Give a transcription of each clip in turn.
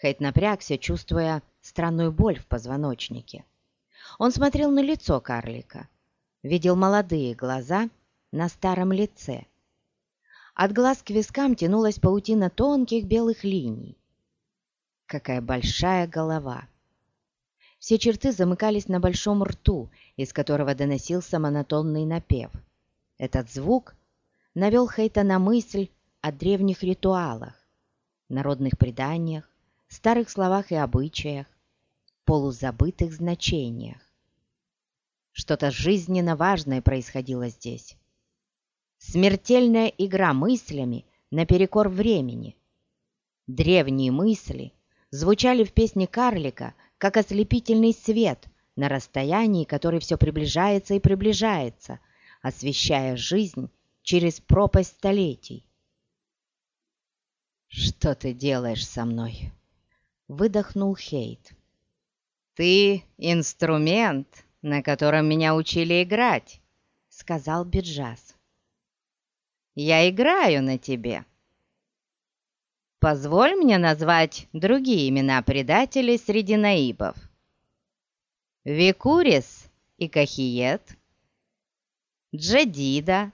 Хейт напрягся, чувствуя странную боль в позвоночнике. Он смотрел на лицо карлика, видел молодые глаза на старом лице. От глаз к вискам тянулась паутина тонких белых линий. Какая большая голова! Все черты замыкались на большом рту, из которого доносился монотонный напев. Этот звук навел Хейта на мысль о древних ритуалах, народных преданиях, старых словах и обычаях, полузабытых значениях. Что-то жизненно важное происходило здесь. Смертельная игра мыслями наперекор времени. Древние мысли звучали в песне карлика, как ослепительный свет на расстоянии, который все приближается и приближается, освещая жизнь через пропасть столетий. «Что ты делаешь со мной?» — выдохнул Хейт. «Ты инструмент, на котором меня учили играть», — сказал Биджас. «Я играю на тебе. Позволь мне назвать другие имена предателей среди наибов. Викурис и Кахиет, Джадида,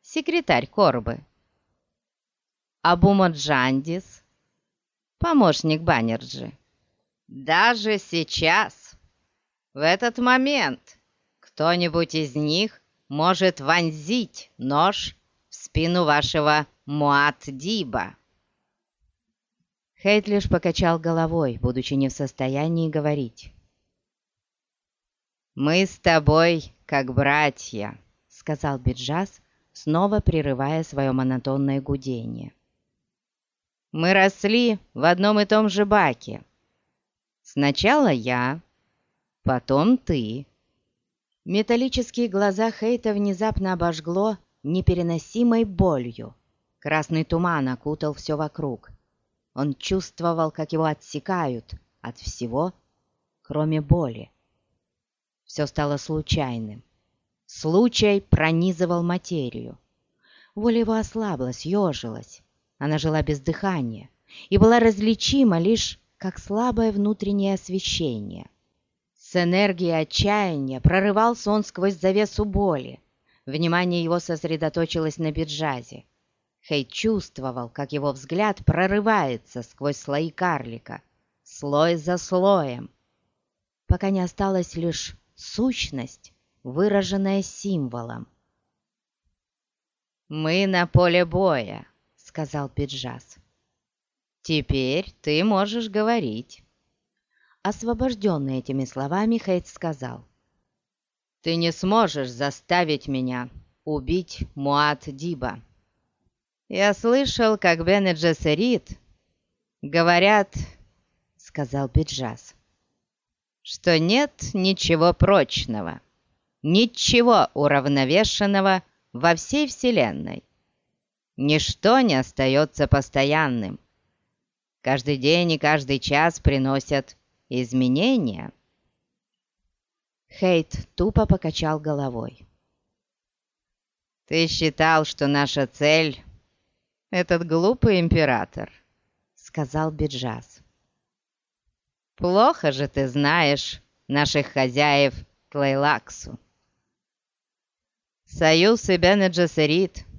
секретарь Корбы, Абумаджандис, помощник Баннерджи. Даже сейчас, в этот момент, кто-нибудь из них может вонзить нож в спину вашего Муат-Диба. Хейт лишь покачал головой, будучи не в состоянии говорить. «Мы с тобой как братья», — сказал Биджас, снова прерывая свое монотонное гудение. «Мы росли в одном и том же баке. Сначала я, потом ты». Металлические глаза Хейта внезапно обожгло непереносимой болью. Красный туман окутал все вокруг. Он чувствовал, как его отсекают от всего, кроме боли. Все стало случайным. Случай пронизывал материю. Воля его ослабла, съежилась. Она жила без дыхания и была различима лишь как слабое внутреннее освещение. С энергией отчаяния прорывался он сквозь завесу боли. Внимание его сосредоточилось на биджазе. Хей чувствовал, как его взгляд прорывается сквозь слои карлика, слой за слоем, пока не осталась лишь сущность, выраженная символом. «Мы на поле боя», — сказал Пиджас. «Теперь ты можешь говорить». Освобожденный этими словами, Хейт сказал. «Ты не сможешь заставить меня убить Муат Диба». «Я слышал, как Бен и Джессерит говорят, — сказал Биджас, — что нет ничего прочного, ничего уравновешенного во всей Вселенной. Ничто не остается постоянным. Каждый день и каждый час приносят изменения». Хейт тупо покачал головой. «Ты считал, что наша цель этот глупый император», — сказал Биджас. «Плохо же ты знаешь наших хозяев Тлейлаксу. Союз и Бен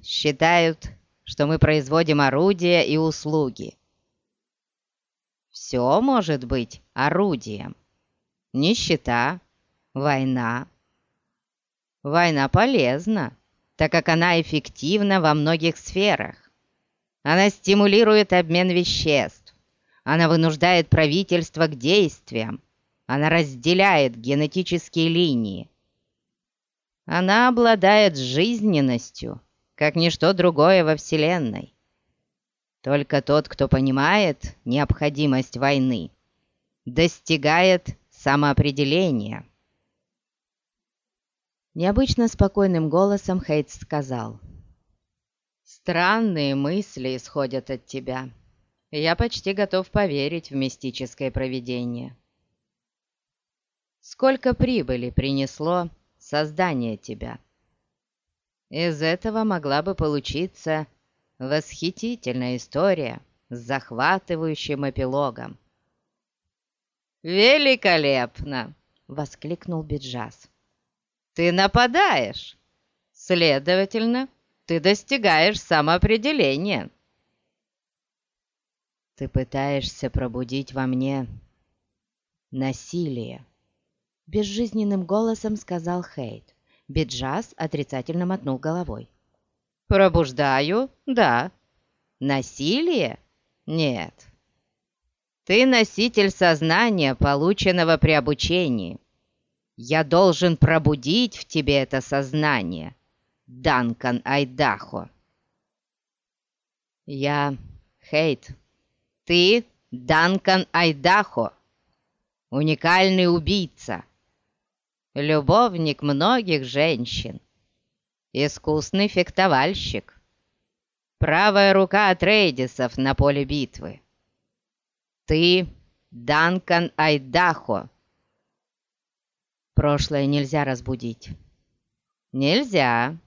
считают, что мы производим орудия и услуги. Все может быть орудием. Нищета, война. Война полезна, так как она эффективна во многих сферах. Она стимулирует обмен веществ. Она вынуждает правительство к действиям. Она разделяет генетические линии. Она обладает жизненностью, как ничто другое во Вселенной. Только тот, кто понимает необходимость войны, достигает самоопределения. Необычно спокойным голосом Хейтс сказал – Странные мысли исходят от тебя. Я почти готов поверить в мистическое провидение. Сколько прибыли принесло создание тебя? Из этого могла бы получиться восхитительная история с захватывающим эпилогом. «Великолепно!» — воскликнул Биджас. «Ты нападаешь. Следовательно, ты достигаешь самоопределения». «Ты пытаешься пробудить во мне насилие», — безжизненным голосом сказал Хейт. Биджас отрицательно мотнул головой. «Пробуждаю, да. Насилие? Нет. Ты носитель сознания, полученного при обучении. Я должен пробудить в тебе это сознание, Данкан Айдахо. Я Хейт. Ты Данкан Айдахо, уникальный убийца, любовник многих женщин, искусный фехтовальщик, правая рука Атрейдисов на поле битвы. Ты Данкан Айдахо. Прошлое нельзя разбудить. Нельзя.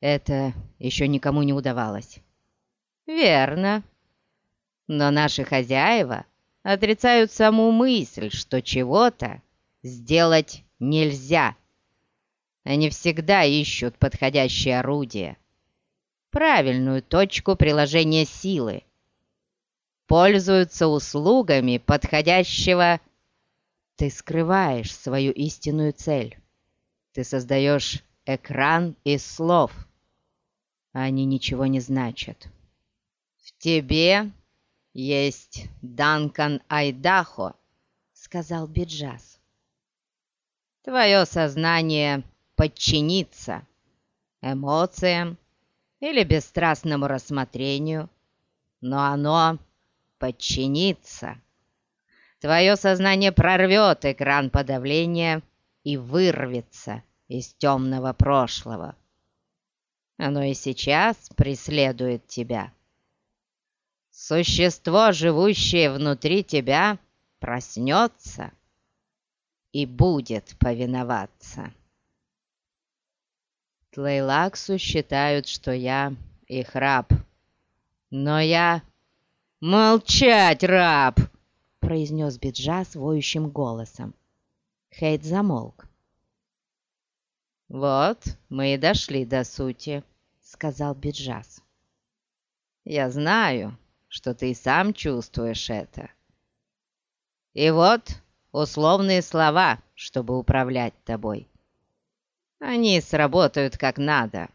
Это еще никому не удавалось. Верно. Но наши хозяева отрицают саму мысль, что чего-то сделать нельзя. Они всегда ищут подходящее орудие, правильную точку приложения силы, пользуются услугами подходящего... Ты скрываешь свою истинную цель. Ты создаешь экран из слов. Они ничего не значат. В тебе есть Данкан Айдахо, сказал Биджас. Твое сознание подчинится эмоциям или бесстрастному рассмотрению, но оно подчиниться. Твое сознание прорвет экран подавления и вырвется из темного прошлого. Оно и сейчас преследует тебя. Существо, живущее внутри тебя, проснется и будет повиноваться. Тлейлаксу считают, что я их раб, но я «Молчать, раб!» — произнес Биджас воющим голосом. Хейт замолк. «Вот мы и дошли до сути», — сказал Биджас. «Я знаю, что ты сам чувствуешь это. И вот условные слова, чтобы управлять тобой. Они сработают как надо.